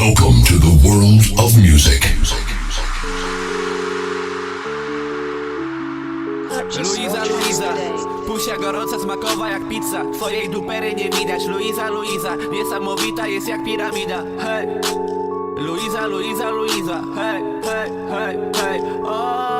Welcome to the world of music. Luiza, Luiza Pusia gorąca, smakowa jak pizza. Twojej dupery nie widać. Luiza, Luiza Niesamowita jest jak piramida. Hej! Luiza, Luiza, Luiza Hej, hej, hej, hej. O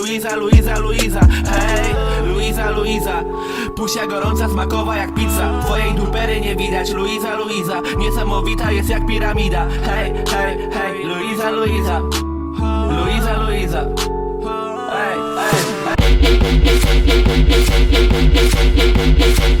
Luiza, Luiza, Luiza Hej, Luiza, Luiza Pusia gorąca, smakowa jak pizza. Twojej dupery nie widać. Luiza, Luiza Niesamowita jest jak piramida. Hej, hej, hej. Luiza, Luiza Luiza, Luiza के संख प संख प संख सं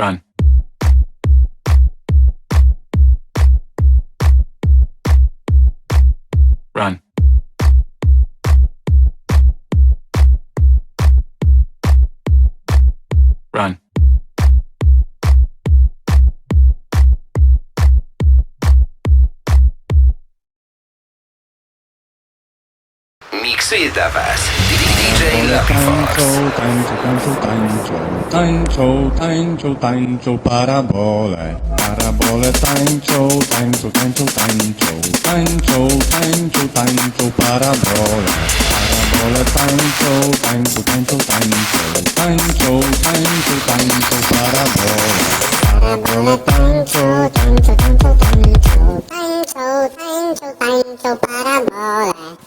Run. Run. Run. Miksuje dla Was DJ Lucky Fox. Tańczą, tańczą, tańczą, tańczą, tańczą, tańczą, parabole, parabole, tańczą, tańczą, tańczą, tańczą, tańczą, tańczą, tańczą, parabole, parabole, tańczą, tańczą, tańczą.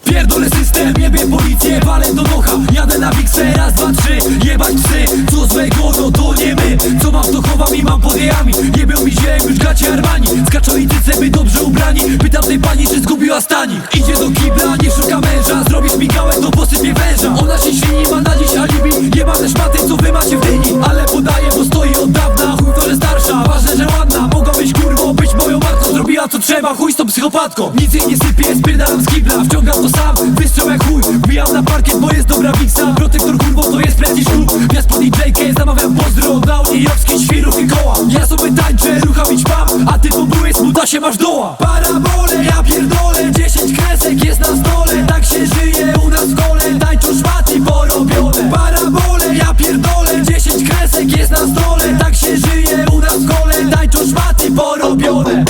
Pierdolę system, jebie policję, walę do nocha Jadę na wiksę, raz, dwa, trzy Jebać psy, co złego, no to nie my Co mam to chowam i mam pod jajami Jebią mi jak już gacie Armani Skaczą i tyce, by dobrze ubrani Pytam tej pani, czy zgubiła stanik Idzie do kibla, nie szuka męża Zrobisz mi gałę, to posypie węża Ona się ślini, ma na dziś alibi Jebane szmaty, co wy macie w dyni. Ale podaje, bo stoi od dawna. Chuj starsza, ważne, że ładna. Mogła być kurwą, być moją matką Zrobiła co trzeba, chuj z tą psychopatką. Nic jej nie sypie, spierdalam z kibla Wciągam to sam, wystrzał jak chuj Wbijam na parkiet, bo jest dobra wiksa Protektor kurwą, to jest prestiż klub Gwiazd pod DJ-kę, zamawiam pozdro. Dla uniejowskich świrów i koła. Ja sobie tańczę, rucham i ćpam A ty pobyłeś, smuta się masz doła. Parabole, ja pierdolę 10 kresek jest na stole. Tak się żyje u nas w kole Tańczą szmaty porobione. Parabole, ja pierdolę 10 kresek jest na stole. Tak się żyje u nas w kole Tańczą szmaty porobione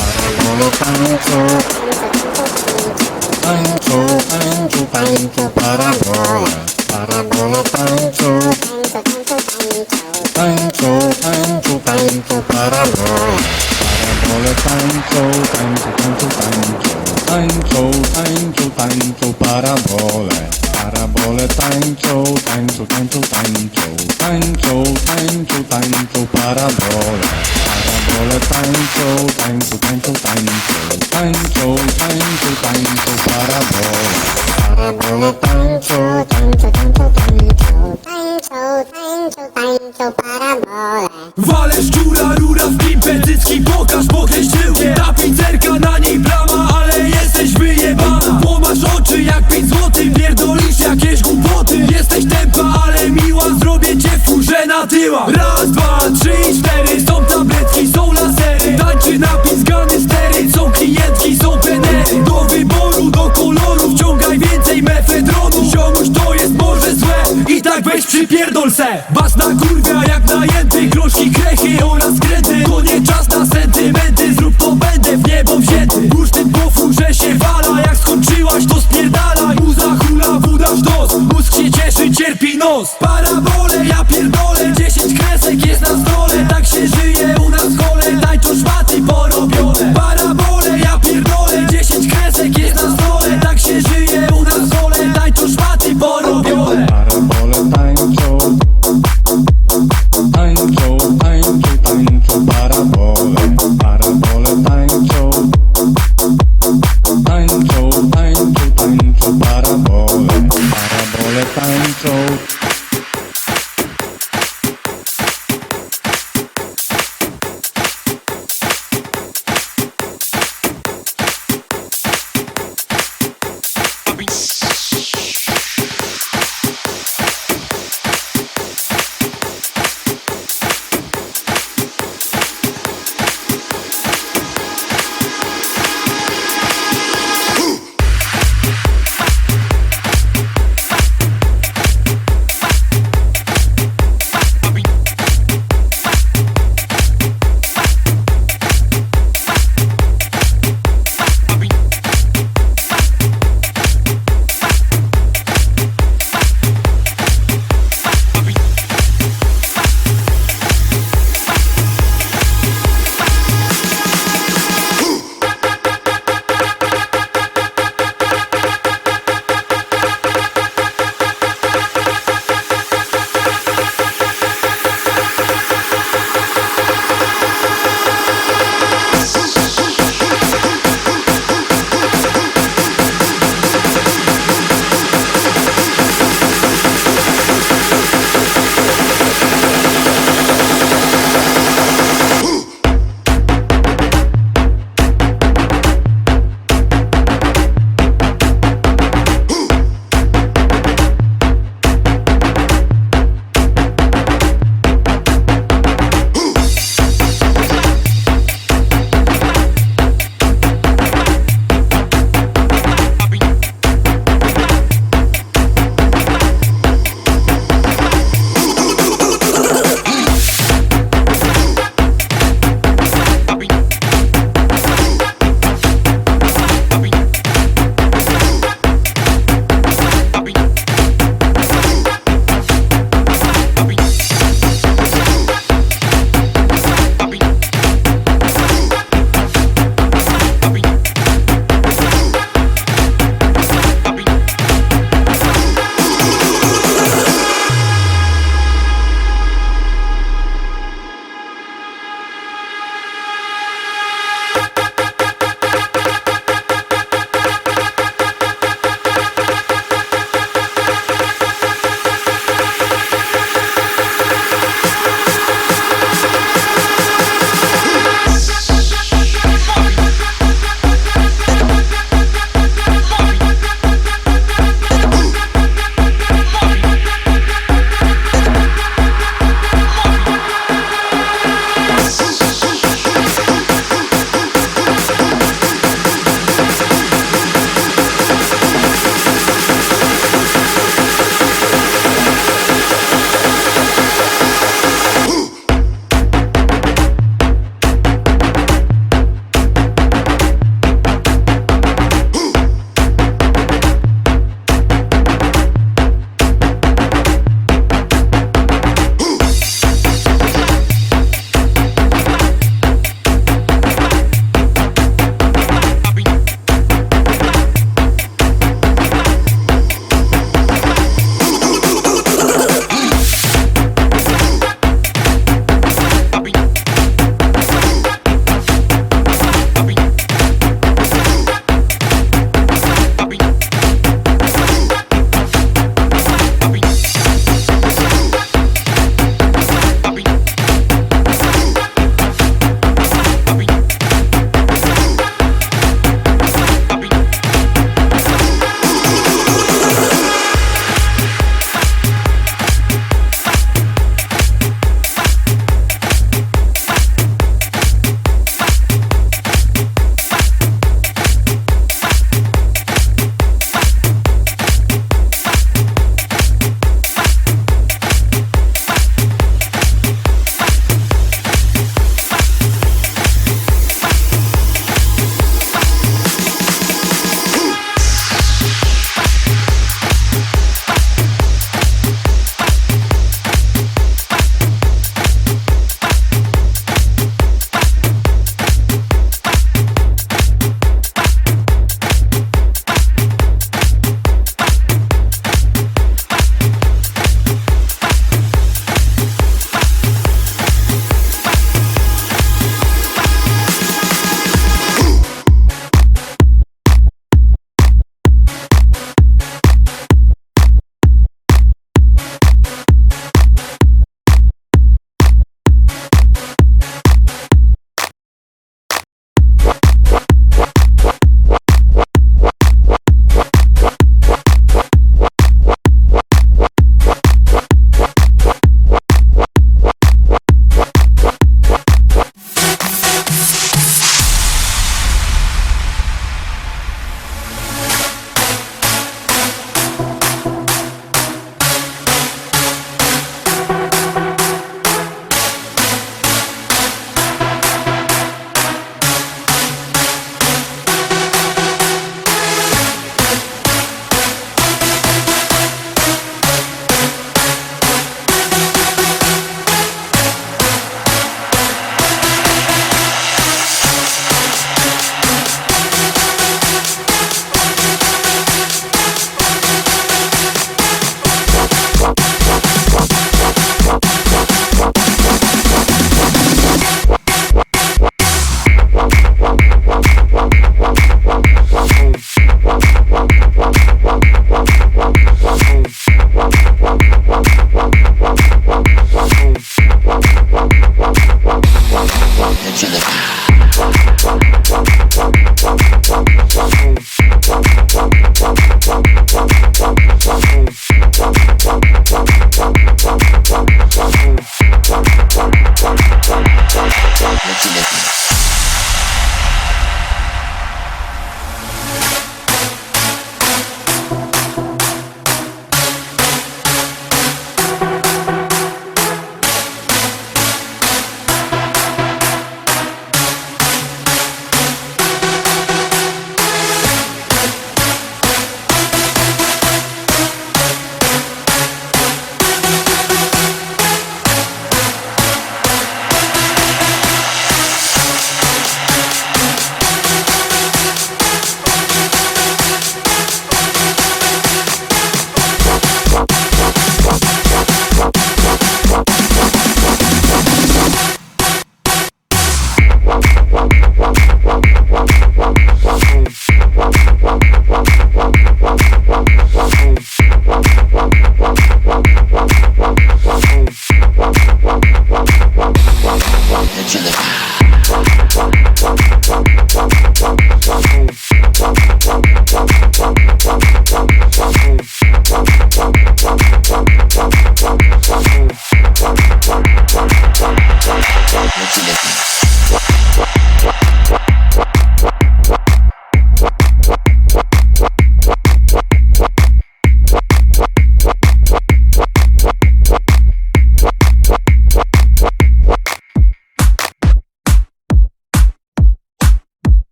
Tańczu, tańczu, tańczu, parabola Parabola tańczu Tańczu, tańczu, tańczu, parabola Parabola tańczu, tańczu, tańczu, tańczu Tańczą, tańczą, tańczą parabole Parabole tańczą, tańczą, tańczą, tańczą Tańczą, tańczą, tańczą parabole 了单手，单手，单手，单手，单手，单手，单手，巴拉波，巴拉波了单手，单手，单手，单手，单手，单手，单手，巴拉波。Walesz dziura, rura w pimpę, dycki pokaż, pokryć tyłkiem Ta pizzerka, na niej brama, ale jesteś wyjebana. Płomasz oczy jak pięć złotych, pierdolisz jakieś głupoty. Jesteś tempa, ale miła, zrobię cię w furze na tyła Raz, dwa, trzy, cztery. Weź przypierdol se. Was na kurwia jak najęty Groszki, krechy oraz kredy To nie czas na sentymenty Zrób to będę w niebo wzięty. Bursztyn po furze się wala Jak skończyłaś to spierdalaj. Muza hula, wudasz dos Mózg się cieszy, cierpi nos. Parabole, ja pierdolę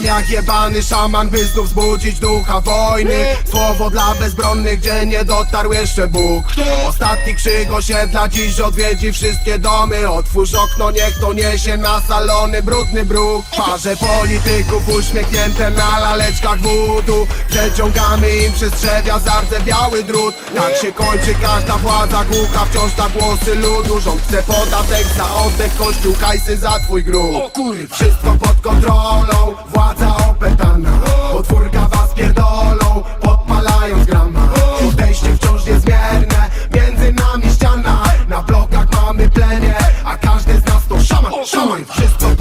Wjeżdżam jak jebany szaman, by znów zbudzić ducha wojny. Słowo dla bezbronnych, gdzie nie dotarł jeszcze Bóg. Ostatni krzyk osiedla dziś odwiedzi wszystkie domy. Otwórz okno, niech to niesie na salony brudny bruk. Parze polityków uśmiechnięte na laleczkach wódu Przeciągamy im przez trzewia zardze biały drut. Tak się kończy każda władza głucha Wciąż na głosy ludu. Rząd chce podatek za oddech Kościół kajsy za twój grób. Wszystko pod kontrolą Władza opętana. Potwórka was pierdolą Podpalając grama. Podejście wciąż niezmierne Między nami ściana. Na blokach mamy plemię A każdy z nas to szaman Szaman. Wszystko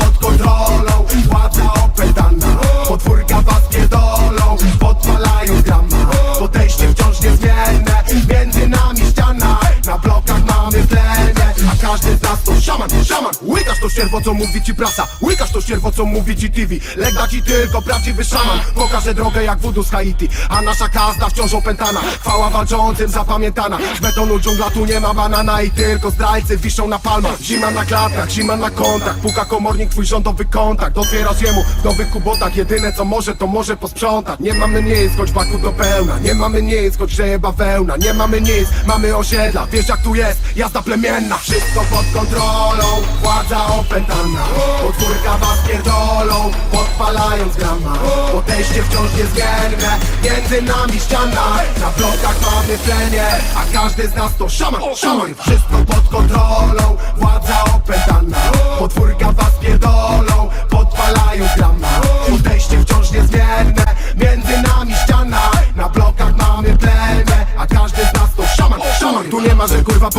każdy z nas to szaman Szaman. Łykasz to ścierwo co mówi ci prasa. Łykasz to ścierwo co mówi ci TV Lega ci tylko prawdziwy szaman. Pokaże drogę jak wudu z Haiti. A nasza kazda wciąż opętana. Chwała walczącym zapamiętana. Z betonu dżungla tu nie ma banana I tylko zdrajcy wiszą na palmach. Zima na klatkach, zima na kontach. Puka komornik, twój rządowy kontakt. Otwierasz jemu w nowych kubotach. Jedyne co może to może posprzątać. Nie mamy nic, choć baku do pełna. Nie mamy nic, choć grzeje bawełna Nie mamy nic, mamy osiedla. Wiesz jak tu jest, jazda plemienna Wszystko pod kontrolą, władza opętana Potwórka was pierdolą Podpalając grama. Podejście wciąż niezmienne Między nami ściana. Na blokach mamy tlenie A każdy z nas to szaman, szaman. Wszystko pod kontrolą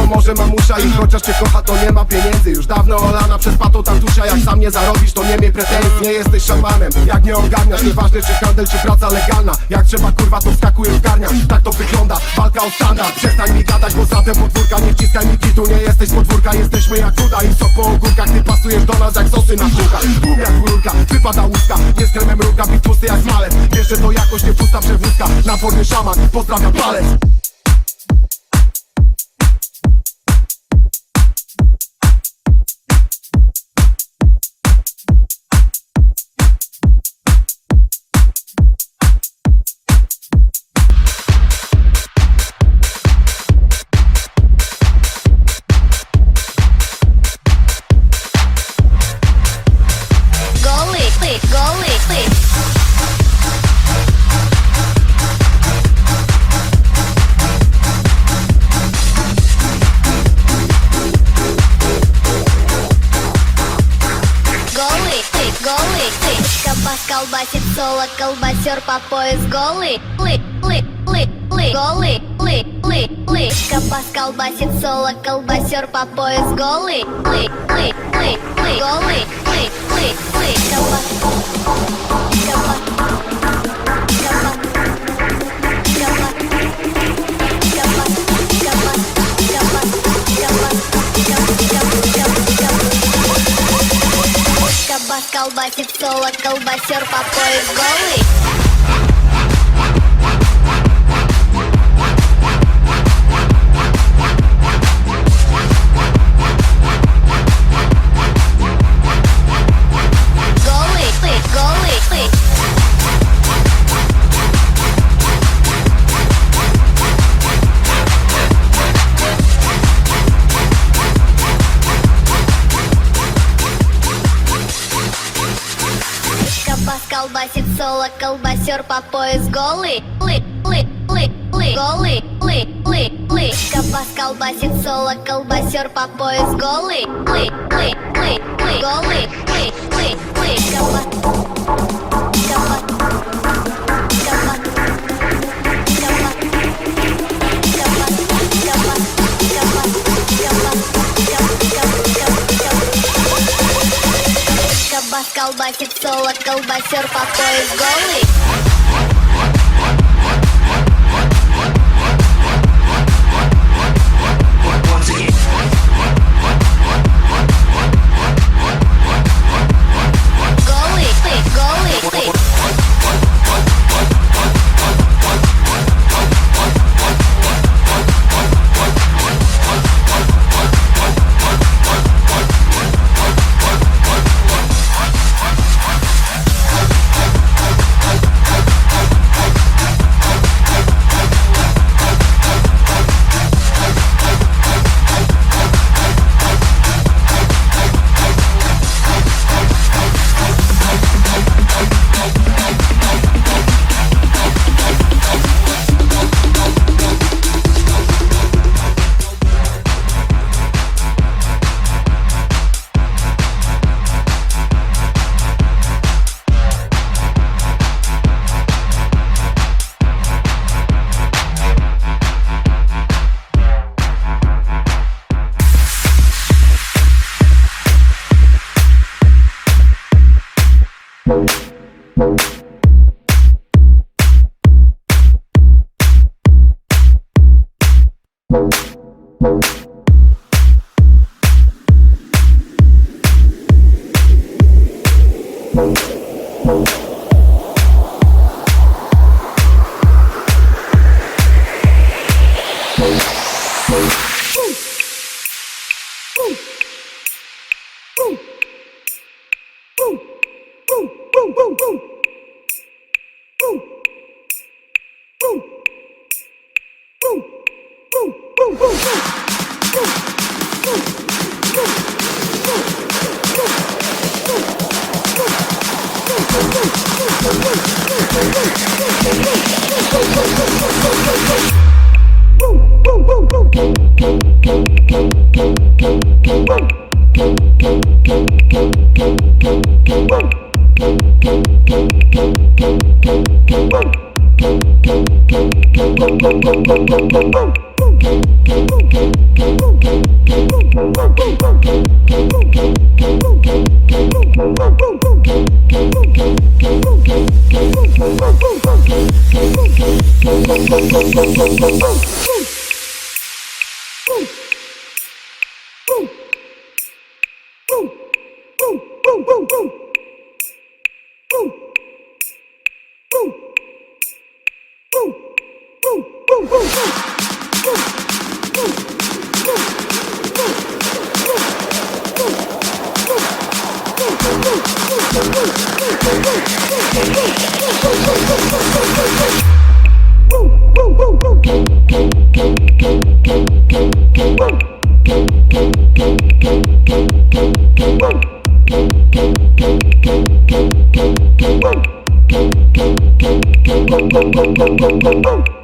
że kurwa pomoże mamusza I chociaż cię kocha to nie ma pieniędzy. Już dawno olana przez pato tatusia. Jak sam nie zarobisz to nie miej pretensji. Nie jesteś szamanem, jak nie ogarniasz Nieważne czy handel czy praca legalna. Jak trzeba kurwa to wskakuje w garniach Tak to wygląda, walka o standard. Przestań mi gadać, bo za tę podwórka Nie wciskaj mi kitu, nie jesteś podwórka Jesteśmy jak woda i sok po ogórkach Ty pasujesz do nas jak sosy na szkółkach Bum jak rurka, wypada łuska. Nie z kremem rurka, bit tłusty jak smalec. Jeszcze to jakoś nie pusta przewózka. Na formie szaman, pozdrawiam palec колбасер по пояс голый. Лы, лы, лы, лы, голый, лы, лы, лы. Кабас колбасит соло, колбасер по пояс голый. Лы, лы, лы, лы, голый, лы, лы, лы. Кабас, кабас, колбасит соло, колбасер по пояс голый. Соло, колбасер по пояс голый. Лы, лы, лы, лы, голый, лы, лы, лы. Кабас колбасит соло, колбасер по пояс голый. Лы, лы, лы, лы, голый, лы, лы, лы. Кабас, колбасит соло, колбасер по пояс голый. boom, boom.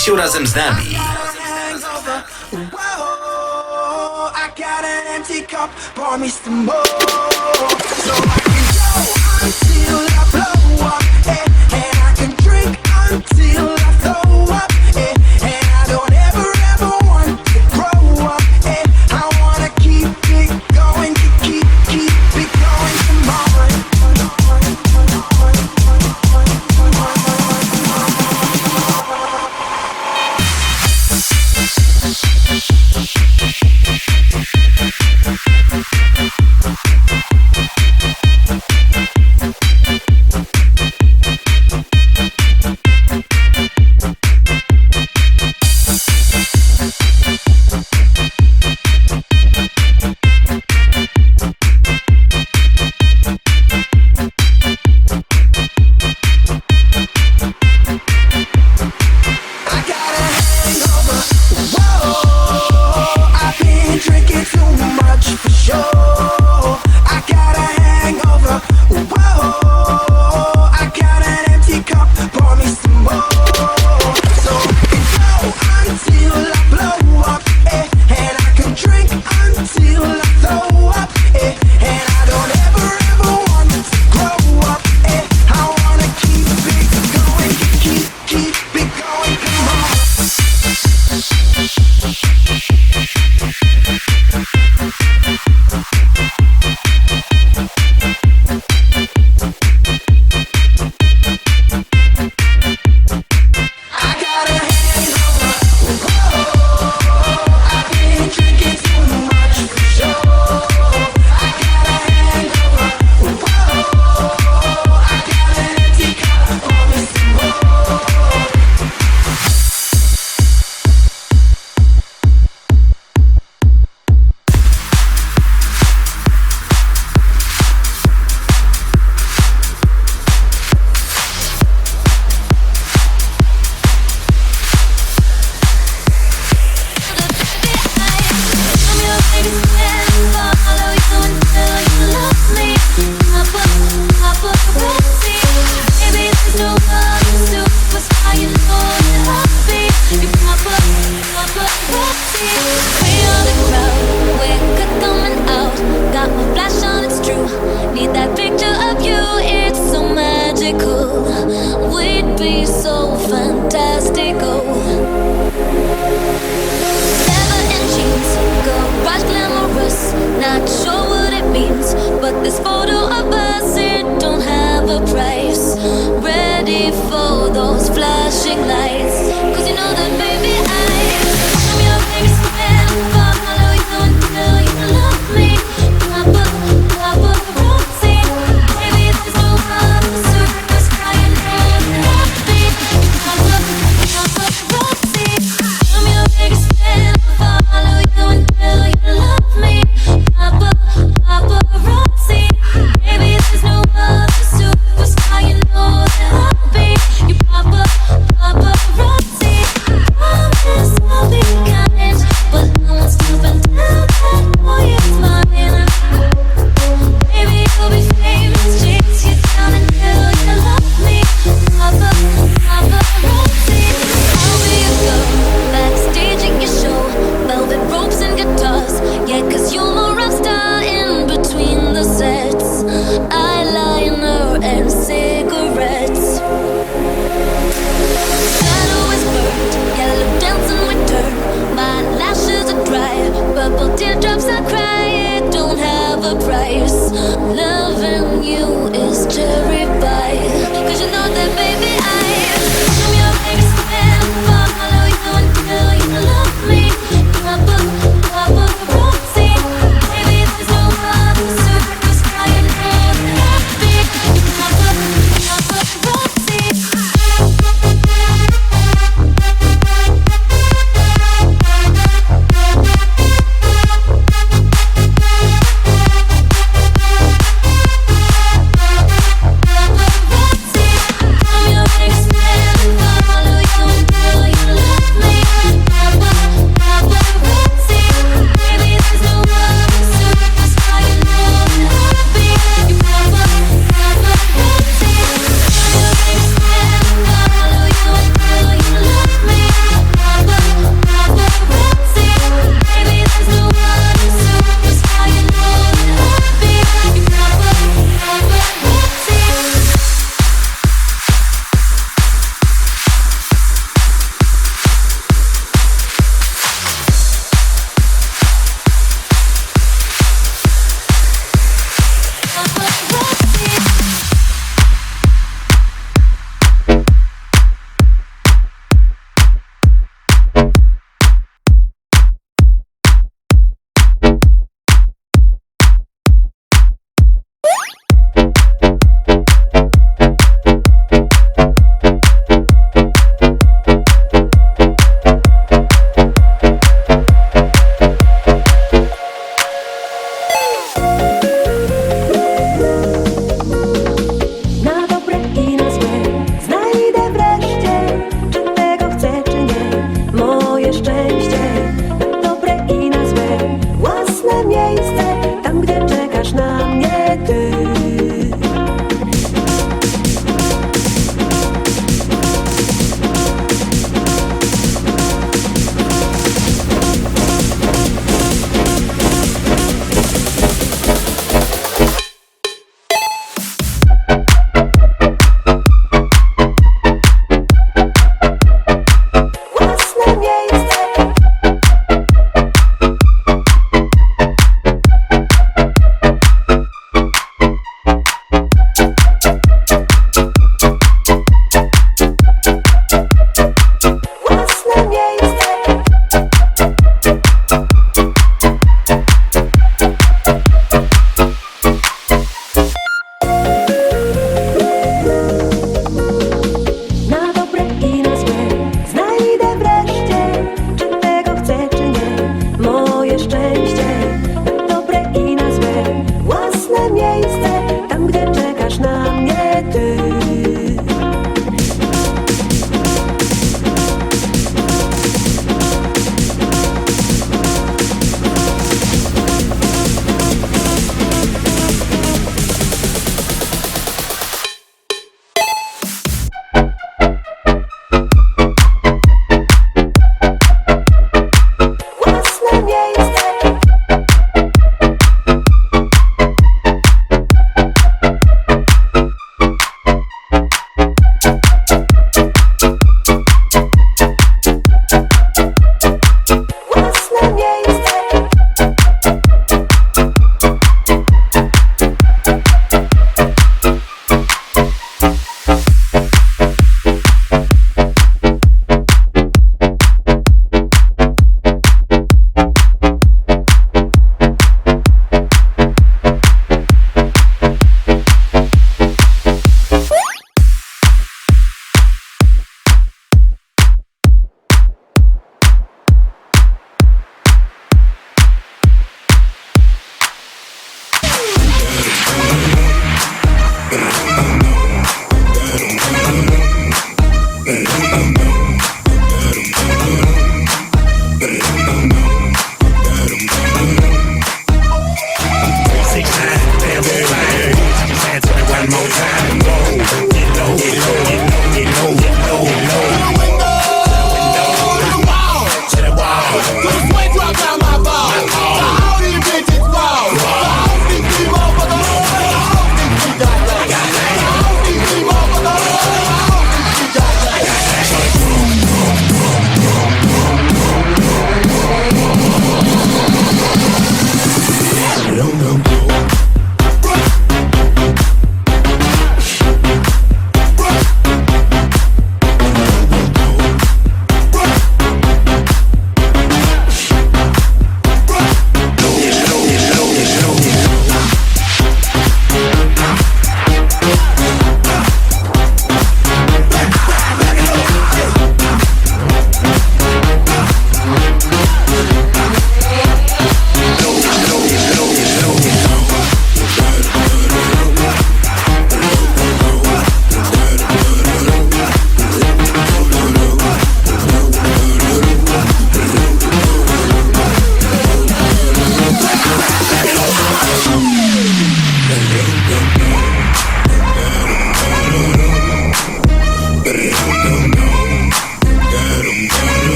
Się razem z nami.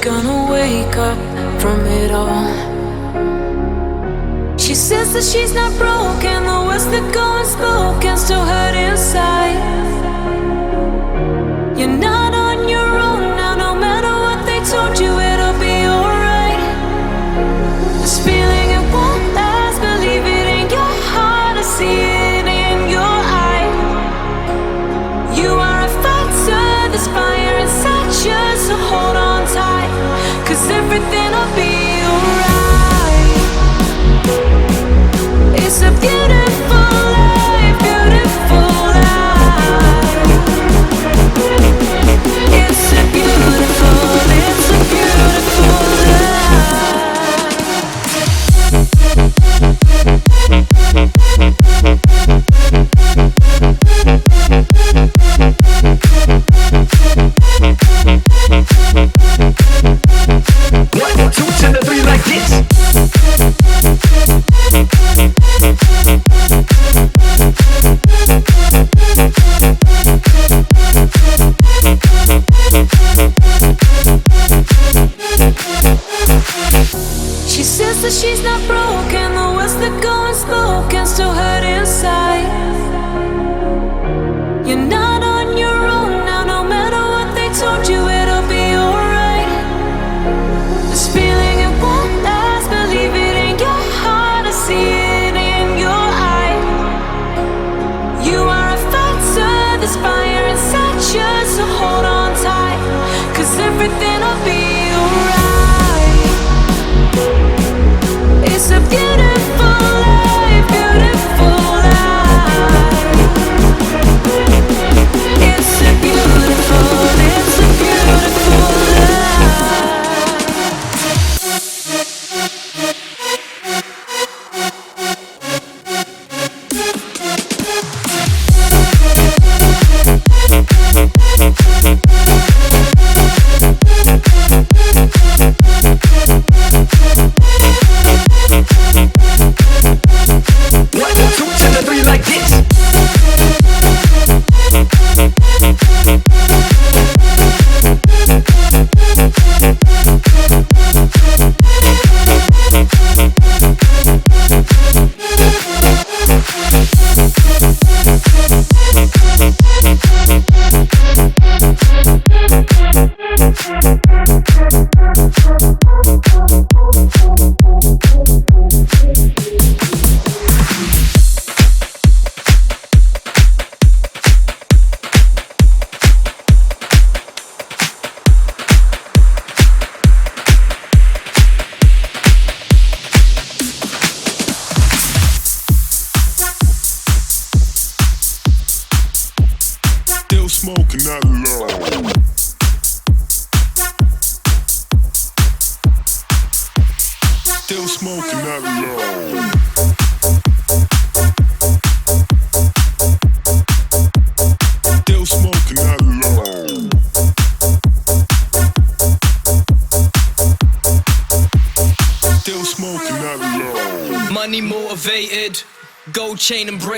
Gonna wake up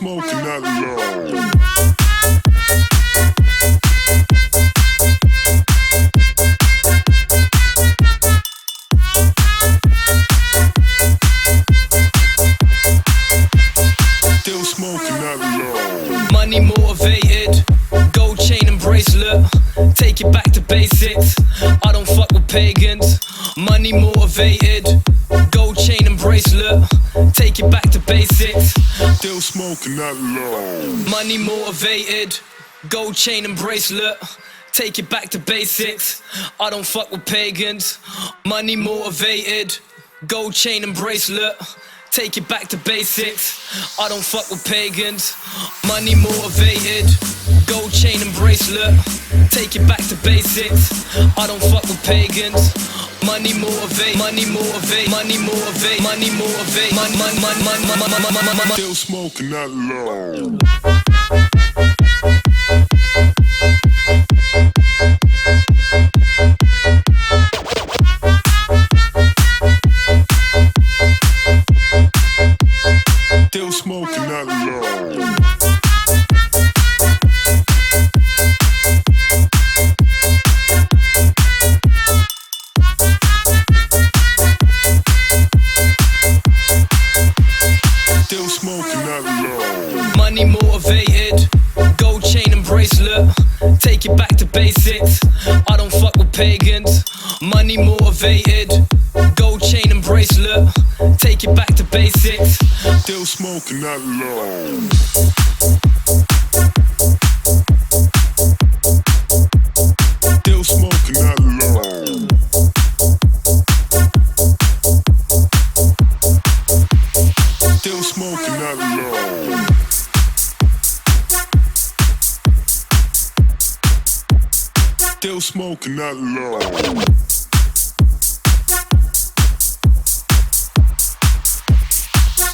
smoking that low. Take it back to basics. I don't fuck with pagans. Money motivated, gold chain and bracelet. Take it back to basics. Still smoking that low. Money motivated, gold chain and bracelet. Take it back to basics. I don't fuck with pagans. Money motivated, gold chain and bracelet. Take it back to basics. I don't fuck with pagans, money motivated. Gold chain and bracelet, take it back to basics. I don't fuck with pagans. Money motivate, money motivate, money motivate, money motivate, money, money, money, money, money, money, money, money. Still smoking that low. Motivated, gold chain and bracelet. Take it back to basics. Still smoking that low. Still smoking that low. Still smoking that low. Still smoking that low.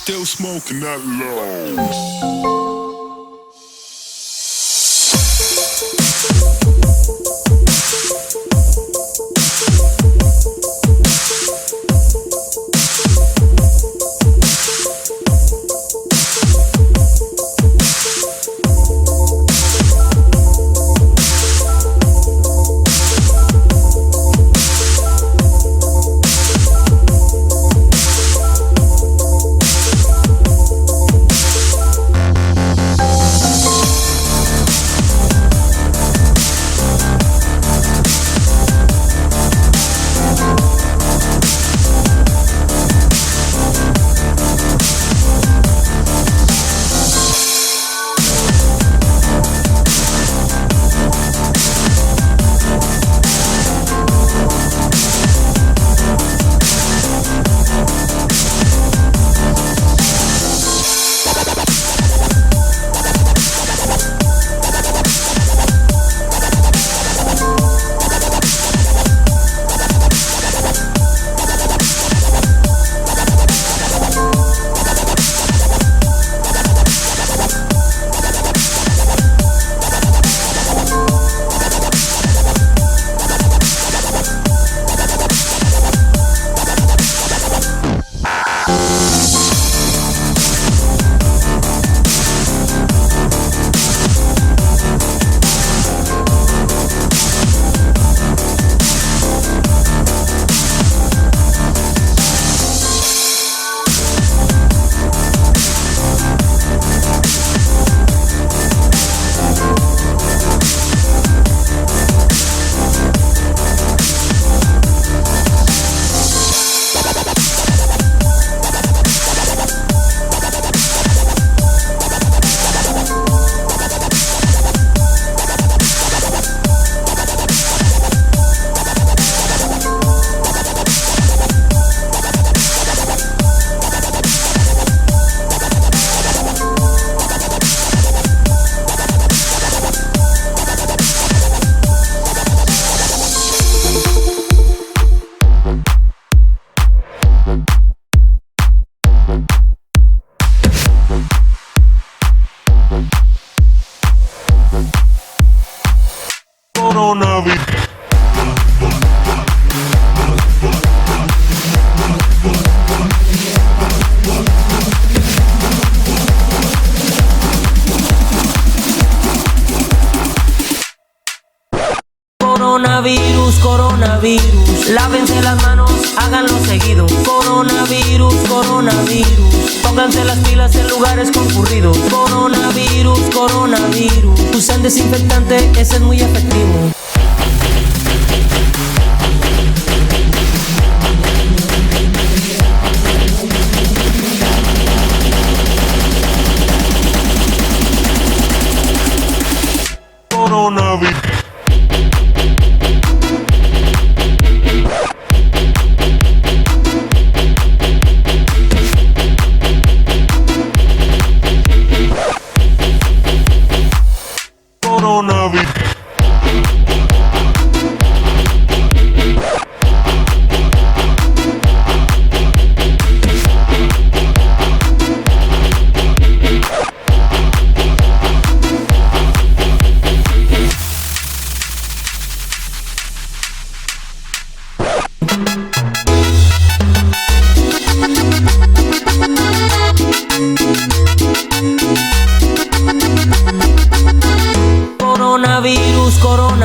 Still smoking that low.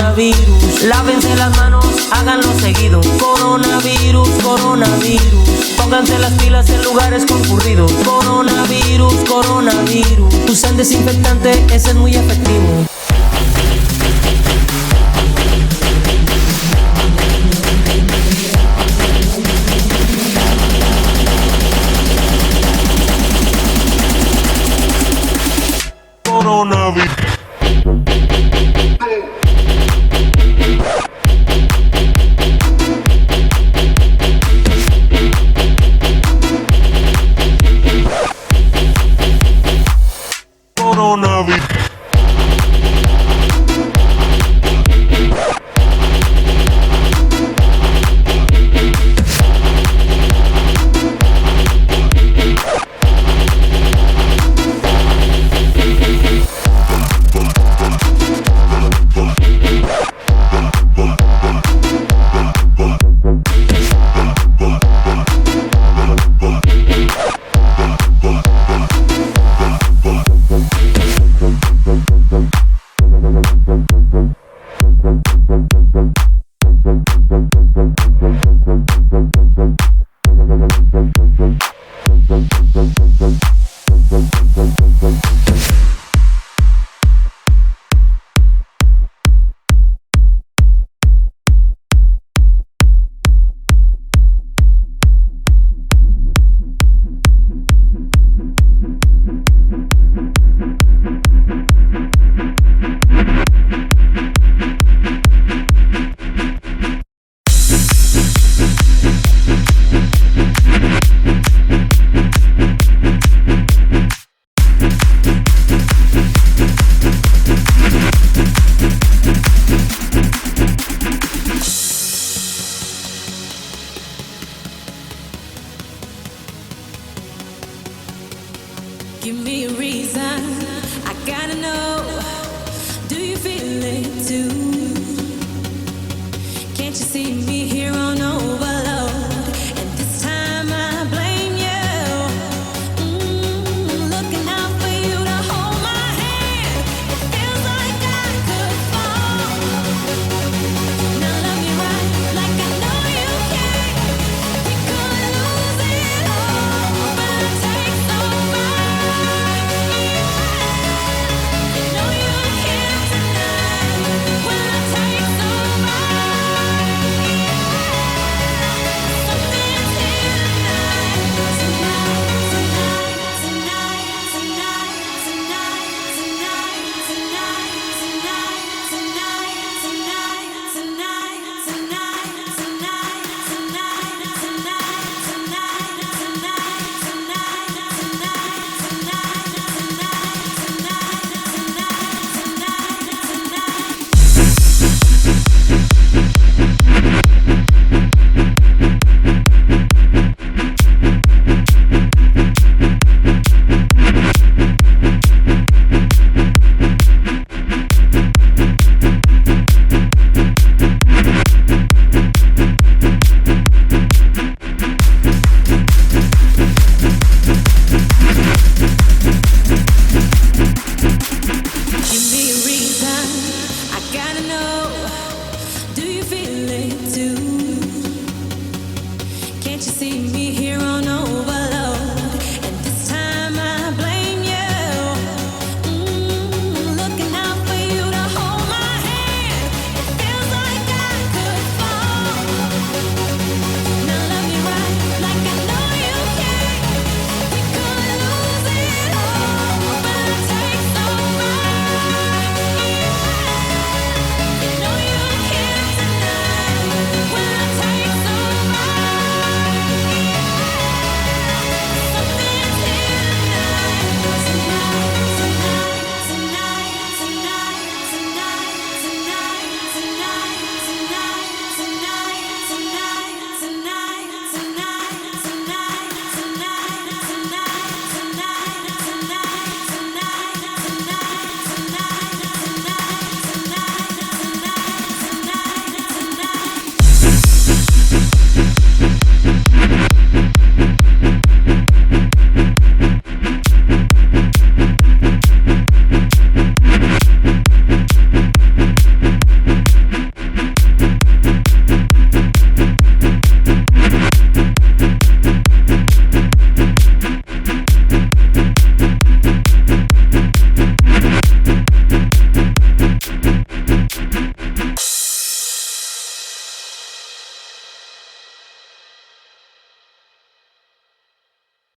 Coronavirus. Lávense las manos, háganlo seguido. Coronavirus, coronavirus. Pónganse las pilas en lugares concurridos. Coronavirus, coronavirus. Usen desinfectante, ese es muy efectivo.